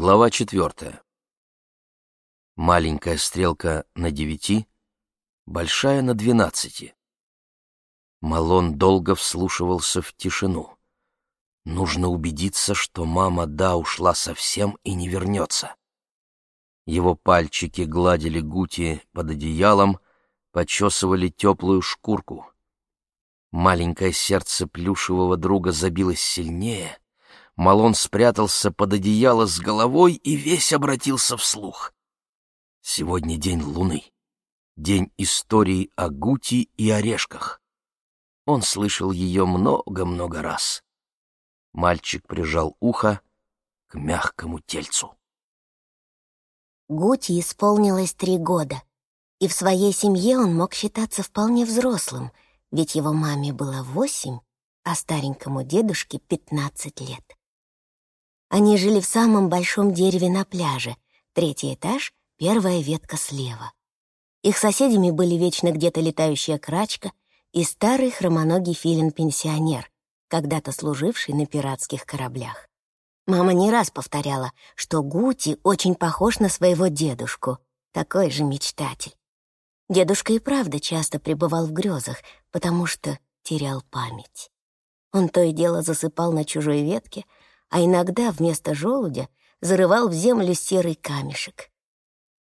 Глава четвертая. Маленькая стрелка на девяти, большая на двенадцати. Малон долго вслушивался в тишину. Нужно убедиться, что мама да ушла совсем и не вернется. Его пальчики гладили Гути под одеялом, почесывали теплую шкурку. Маленькое сердце плюшевого друга забилось сильнее — Малон спрятался под одеяло с головой и весь обратился вслух. Сегодня день Луны, день истории о Гути и орешках. Он слышал ее много-много раз. Мальчик прижал ухо к мягкому тельцу. Гути исполнилось три года, и в своей семье он мог считаться вполне взрослым, ведь его маме было восемь, а старенькому дедушке пятнадцать лет. Они жили в самом большом дереве на пляже. Третий этаж, первая ветка слева. Их соседями были вечно где-то летающая крачка и старый хромоногий филин-пенсионер, когда-то служивший на пиратских кораблях. Мама не раз повторяла, что Гути очень похож на своего дедушку, такой же мечтатель. Дедушка и правда часто пребывал в грезах, потому что терял память. Он то и дело засыпал на чужой ветке — а иногда вместо желудя зарывал в землю серый камешек.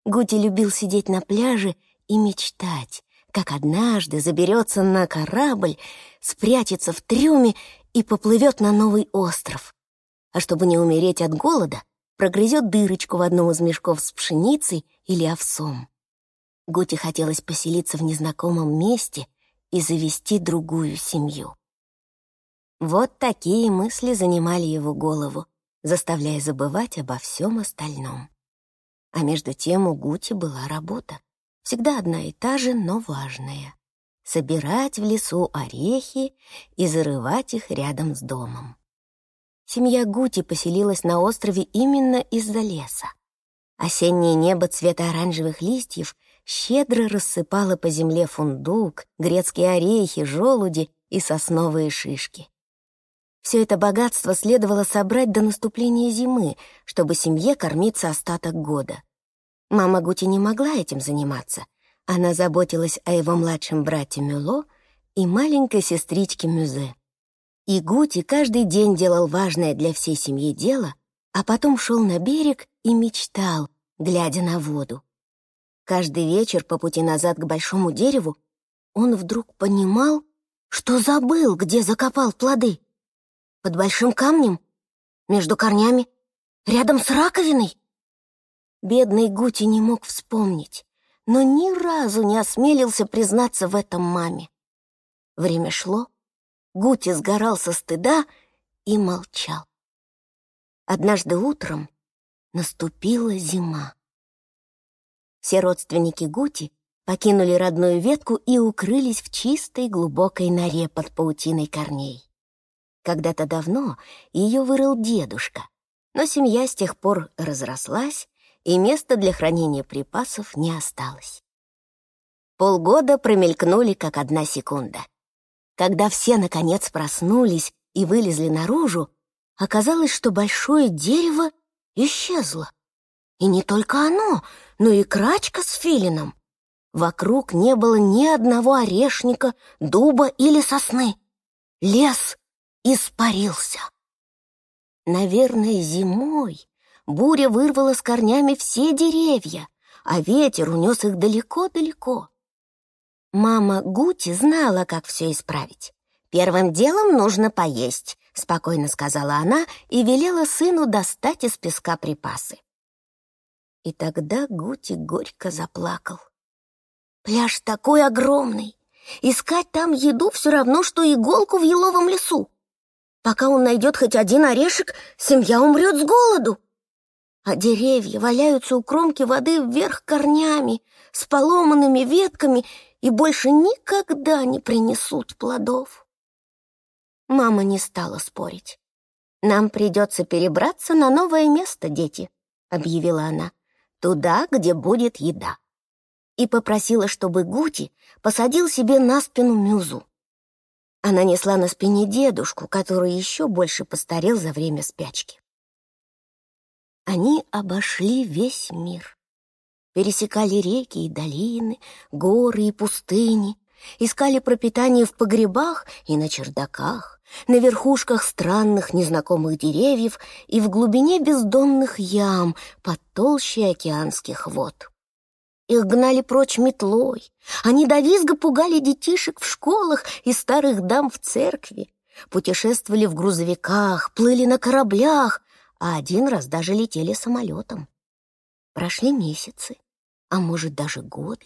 Гути любил сидеть на пляже и мечтать, как однажды заберется на корабль, спрячется в трюме и поплывет на новый остров. А чтобы не умереть от голода, прогрызет дырочку в одном из мешков с пшеницей или овсом. Гути хотелось поселиться в незнакомом месте и завести другую семью. Вот такие мысли занимали его голову, заставляя забывать обо всем остальном. А между тем у Гути была работа. Всегда одна и та же, но важная. Собирать в лесу орехи и зарывать их рядом с домом. Семья Гути поселилась на острове именно из-за леса. Осеннее небо цвета оранжевых листьев щедро рассыпало по земле фундук, грецкие орехи, желуди и сосновые шишки. Все это богатство следовало собрать до наступления зимы, чтобы семье кормиться остаток года. Мама Гути не могла этим заниматься. Она заботилась о его младшем брате Мюло и маленькой сестричке Мюзе. И Гути каждый день делал важное для всей семьи дело, а потом шел на берег и мечтал, глядя на воду. Каждый вечер по пути назад к большому дереву он вдруг понимал, что забыл, где закопал плоды. Под большим камнем? Между корнями? Рядом с раковиной? Бедный Гути не мог вспомнить, но ни разу не осмелился признаться в этом маме. Время шло, Гути сгорал со стыда и молчал. Однажды утром наступила зима. Все родственники Гути покинули родную ветку и укрылись в чистой глубокой норе под паутиной корней. Когда-то давно ее вырыл дедушка, но семья с тех пор разрослась, и места для хранения припасов не осталось. Полгода промелькнули, как одна секунда. Когда все, наконец, проснулись и вылезли наружу, оказалось, что большое дерево исчезло. И не только оно, но и крачка с филином. Вокруг не было ни одного орешника, дуба или сосны. Лес испарился. Наверное, зимой буря вырвала с корнями все деревья, а ветер унес их далеко-далеко. Мама Гути знала, как все исправить. «Первым делом нужно поесть», — спокойно сказала она и велела сыну достать из песка припасы. И тогда Гути горько заплакал. «Пляж такой огромный! Искать там еду все равно, что иголку в еловом лесу. Пока он найдет хоть один орешек, семья умрет с голоду. А деревья валяются у кромки воды вверх корнями, с поломанными ветками и больше никогда не принесут плодов. Мама не стала спорить. «Нам придется перебраться на новое место, дети», — объявила она, «туда, где будет еда». И попросила, чтобы Гути посадил себе на спину Мюзу. Она несла на спине дедушку, который еще больше постарел за время спячки. Они обошли весь мир. Пересекали реки и долины, горы и пустыни, искали пропитание в погребах и на чердаках, на верхушках странных незнакомых деревьев и в глубине бездонных ям под толщей океанских вод. Их гнали прочь метлой, они до визга пугали детишек в школах и старых дам в церкви, путешествовали в грузовиках, плыли на кораблях, а один раз даже летели самолетом. Прошли месяцы, а может даже годы,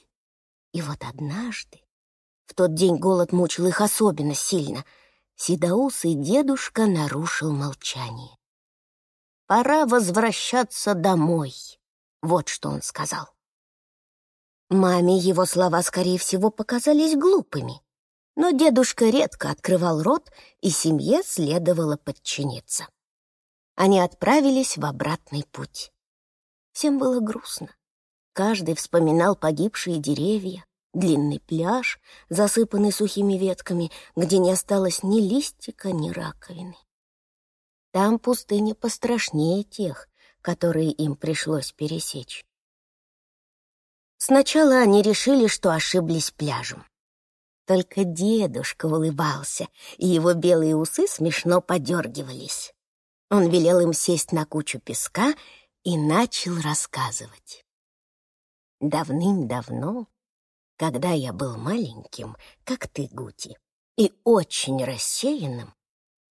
и вот однажды, в тот день голод мучил их особенно сильно — Седоусый дедушка нарушил молчание. «Пора возвращаться домой», — вот что он сказал. Маме его слова, скорее всего, показались глупыми, но дедушка редко открывал рот, и семье следовало подчиниться. Они отправились в обратный путь. Всем было грустно. Каждый вспоминал погибшие деревья, длинный пляж, засыпанный сухими ветками, где не осталось ни листика, ни раковины. Там пустыня пострашнее тех, которые им пришлось пересечь. Сначала они решили, что ошиблись пляжем. Только дедушка улыбался, и его белые усы смешно подергивались. Он велел им сесть на кучу песка и начал рассказывать. Давным-давно когда я был маленьким, как ты, Гути, и очень рассеянным,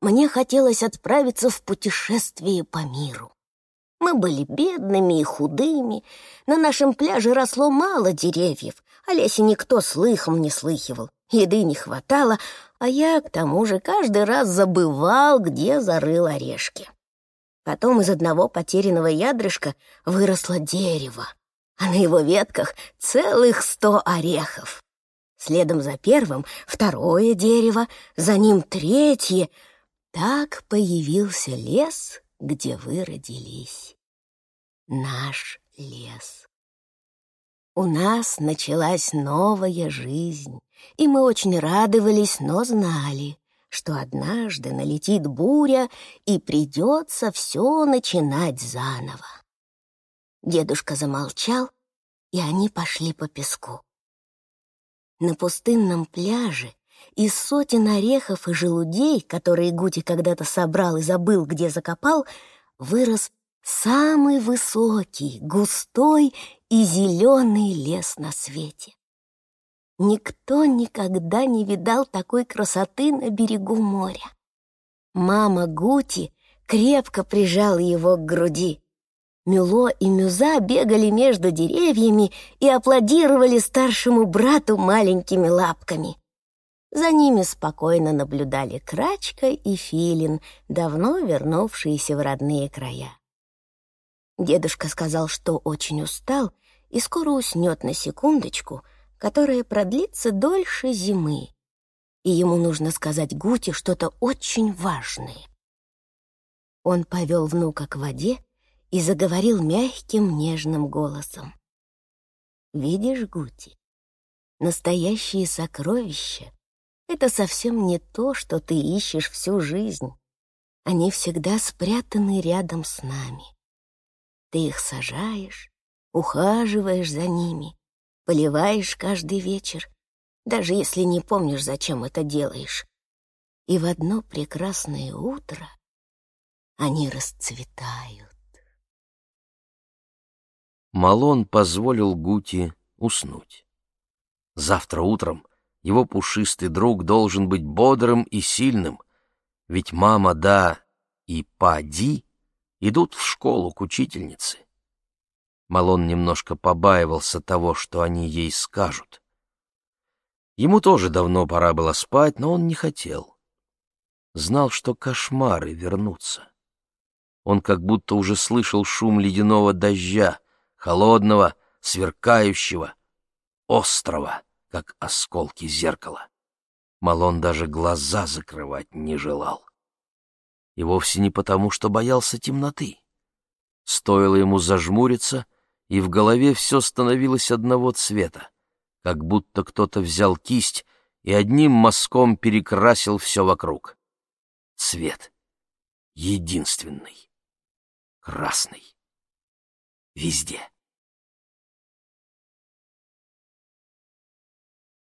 мне хотелось отправиться в путешествие по миру. Мы были бедными и худыми, на нашем пляже росло мало деревьев, а лесе никто слыхом не слыхивал, еды не хватало, а я, к тому же, каждый раз забывал, где зарыл орешки. Потом из одного потерянного ядрышка выросло дерево, а на его ветках целых сто орехов. Следом за первым второе дерево, за ним третье. Так появился лес, где вы родились. Наш лес. У нас началась новая жизнь, и мы очень радовались, но знали, что однажды налетит буря и придется все начинать заново. Дедушка замолчал, и они пошли по песку. На пустынном пляже из сотен орехов и желудей, которые Гути когда-то собрал и забыл, где закопал, вырос самый высокий, густой и зеленый лес на свете. Никто никогда не видал такой красоты на берегу моря. Мама Гути крепко прижала его к груди. Мюло и Мюза бегали между деревьями и аплодировали старшему брату маленькими лапками. За ними спокойно наблюдали Крачка и Филин, давно вернувшиеся в родные края. Дедушка сказал, что очень устал и скоро уснет на секундочку, которая продлится дольше зимы, и ему нужно сказать Гуте что-то очень важное. Он повел внука к воде, и заговорил мягким, нежным голосом. «Видишь, Гути, настоящие сокровища — это совсем не то, что ты ищешь всю жизнь. Они всегда спрятаны рядом с нами. Ты их сажаешь, ухаживаешь за ними, поливаешь каждый вечер, даже если не помнишь, зачем это делаешь. И в одно прекрасное утро они расцветают. Малон позволил Гути уснуть. Завтра утром его пушистый друг должен быть бодрым и сильным, ведь мама Да и Пади идут в школу к учительнице. Малон немножко побаивался того, что они ей скажут. Ему тоже давно пора было спать, но он не хотел. Знал, что кошмары вернутся. Он как будто уже слышал шум ледяного дождя, холодного, сверкающего, острого, как осколки зеркала. Малон даже глаза закрывать не желал. И вовсе не потому, что боялся темноты. Стоило ему зажмуриться, и в голове все становилось одного цвета, как будто кто-то взял кисть и одним мазком перекрасил все вокруг. Цвет. Единственный. Красный. везде.